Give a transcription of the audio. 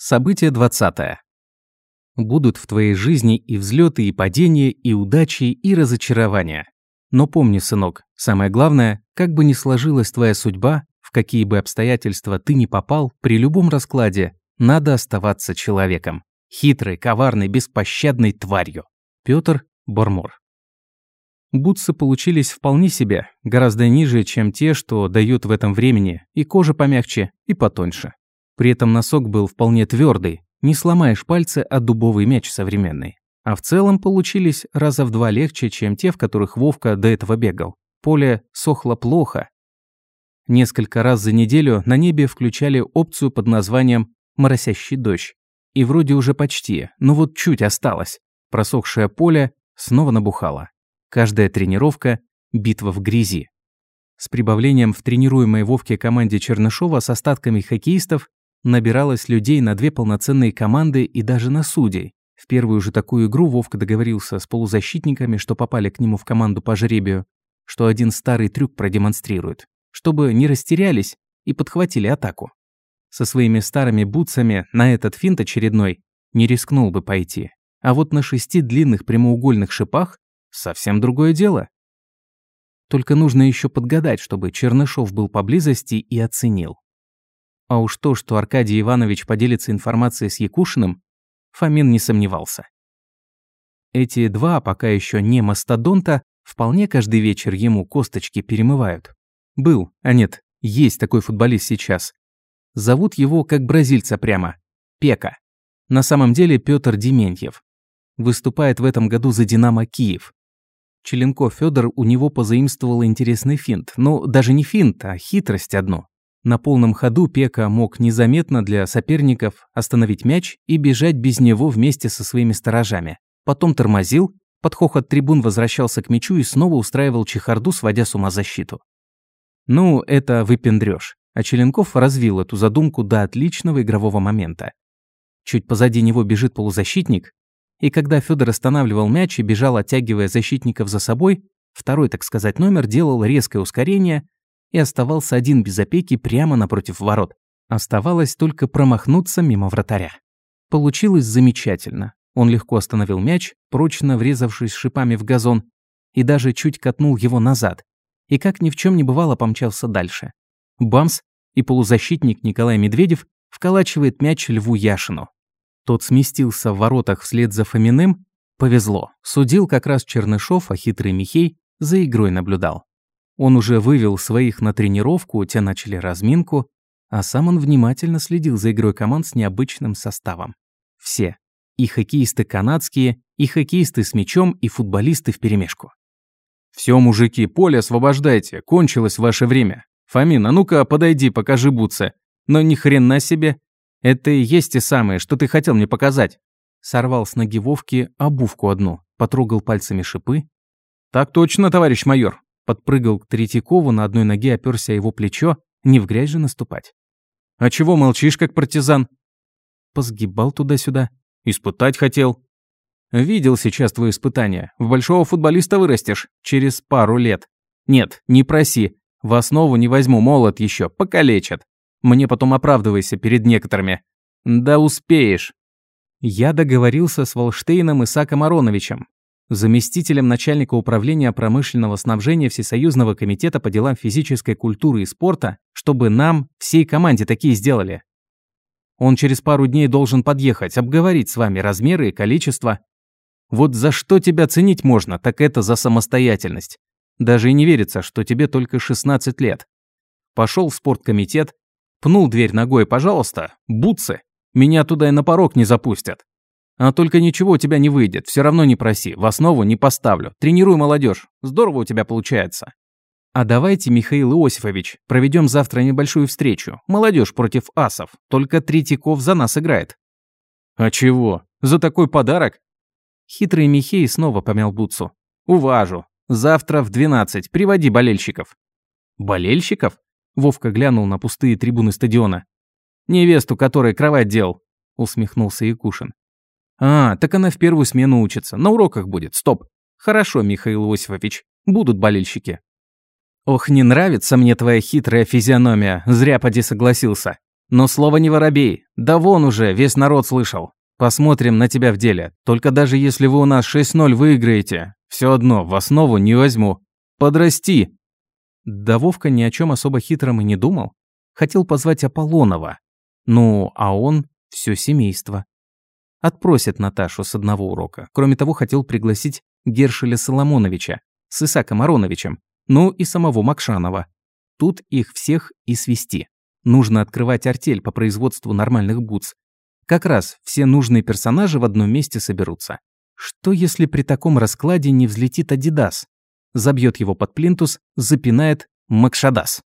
Событие 20. Будут в твоей жизни и взлеты, и падения, и удачи, и разочарования. Но помни, сынок, самое главное, как бы ни сложилась твоя судьба, в какие бы обстоятельства ты ни попал, при любом раскладе надо оставаться человеком. Хитрой, коварной, беспощадной тварью. Пётр Бормор. Бутсы получились вполне себе, гораздо ниже, чем те, что дают в этом времени, и кожа помягче, и потоньше. При этом носок был вполне твердый, не сломаешь пальцы от дубовый мяч современный. А в целом получились раза в два легче, чем те, в которых Вовка до этого бегал. Поле сохло плохо. Несколько раз за неделю на небе включали опцию под названием «моросящий дождь». И вроде уже почти, но вот чуть осталось. Просохшее поле снова набухало. Каждая тренировка – битва в грязи. С прибавлением в тренируемой Вовке команде Чернышова с остатками хоккеистов набиралось людей на две полноценные команды и даже на судей. В первую же такую игру Вовка договорился с полузащитниками, что попали к нему в команду по жребию, что один старый трюк продемонстрирует, чтобы не растерялись и подхватили атаку. Со своими старыми бутсами на этот финт очередной не рискнул бы пойти. А вот на шести длинных прямоугольных шипах совсем другое дело. Только нужно еще подгадать, чтобы Чернышов был поблизости и оценил. А уж то, что Аркадий Иванович поделится информацией с Якушиным, Фомин не сомневался. Эти два, пока еще не мастодонта, вполне каждый вечер ему косточки перемывают. Был, а нет, есть такой футболист сейчас. Зовут его как бразильца прямо. Пека. На самом деле Петр Дементьев. Выступает в этом году за «Динамо Киев». Челенков Федор у него позаимствовал интересный финт. Ну, даже не финт, а хитрость одну. На полном ходу Пека мог незаметно для соперников остановить мяч и бежать без него вместе со своими сторожами. Потом тормозил, под хохот трибун возвращался к мячу и снова устраивал чехарду, сводя с ума защиту. Ну, это выпендрёж. А Челенков развил эту задумку до отличного игрового момента. Чуть позади него бежит полузащитник, и когда Федор останавливал мяч и бежал, оттягивая защитников за собой, второй, так сказать, номер делал резкое ускорение – и оставался один без опеки прямо напротив ворот. Оставалось только промахнуться мимо вратаря. Получилось замечательно. Он легко остановил мяч, прочно врезавшись шипами в газон, и даже чуть катнул его назад. И как ни в чем не бывало, помчался дальше. Бамс и полузащитник Николай Медведев вколачивает мяч Льву Яшину. Тот сместился в воротах вслед за Фоминым. Повезло. Судил как раз Чернышов, а хитрый Михей за игрой наблюдал. Он уже вывел своих на тренировку, те начали разминку, а сам он внимательно следил за игрой команд с необычным составом. Все. И хоккеисты канадские, и хоккеисты с мячом, и футболисты вперемешку. «Все, мужики, поле освобождайте, кончилось ваше время. Фомин, а ну-ка подойди, покажи бутсы. Но ни хрена себе. Это и есть те самые, что ты хотел мне показать». Сорвал с ноги Вовки обувку одну, потрогал пальцами шипы. «Так точно, товарищ майор. Подпрыгал к Третьякову, на одной ноге оперся его плечо, не в грязь же наступать. «А чего молчишь, как партизан?» Посгибал туда-сюда. «Испытать хотел». «Видел сейчас твои испытания. В большого футболиста вырастешь. Через пару лет. Нет, не проси. В основу не возьму, молот еще, покалечат. Мне потом оправдывайся перед некоторыми. Да успеешь». Я договорился с Волштейном Исаком Ароновичем заместителем начальника управления промышленного снабжения Всесоюзного комитета по делам физической культуры и спорта, чтобы нам, всей команде, такие сделали. Он через пару дней должен подъехать, обговорить с вами размеры и количество. Вот за что тебя ценить можно, так это за самостоятельность. Даже и не верится, что тебе только 16 лет. Пошел в спорткомитет, пнул дверь ногой, пожалуйста, бутсы. Меня туда и на порог не запустят. А только ничего у тебя не выйдет, все равно не проси, в основу не поставлю. Тренируй молодежь, здорово у тебя получается. А давайте, Михаил Иосифович, проведем завтра небольшую встречу. Молодежь против асов, только Третьяков за нас играет. А чего? За такой подарок? Хитрый Михей снова помял Бутсу. Уважу. Завтра в 12 приводи болельщиков. Болельщиков? Вовка глянул на пустые трибуны стадиона. Невесту, которой кровать делал, усмехнулся Якушин. А, так она в первую смену учится. На уроках будет. Стоп. Хорошо, Михаил Иосифович. Будут болельщики. Ох, не нравится мне твоя хитрая физиономия. Зря поди согласился. Но слово не воробей. Да вон уже, весь народ слышал. Посмотрим на тебя в деле. Только даже если вы у нас 6-0 выиграете, все одно в основу не возьму. Подрасти. Да Вовка ни о чем особо хитром и не думал. Хотел позвать Аполлонова. Ну, а он все семейство. Отпросит Наташу с одного урока. Кроме того, хотел пригласить Гершеля Соломоновича с Исаком Ароновичем, ну и самого Макшанова. Тут их всех и свести. Нужно открывать артель по производству нормальных бутс. Как раз все нужные персонажи в одном месте соберутся. Что если при таком раскладе не взлетит Адидас? Забьет его под плинтус, запинает Макшадас.